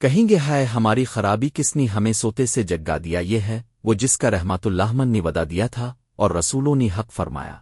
کہیں گے ہائے ہماری خرابی کس نے ہمیں سوتے سے جگا دیا؟ یہ ہے وہ جس کا رحمت اللہ من نے ودا دیا تھا اور رسولوں نے حق فرمایا۔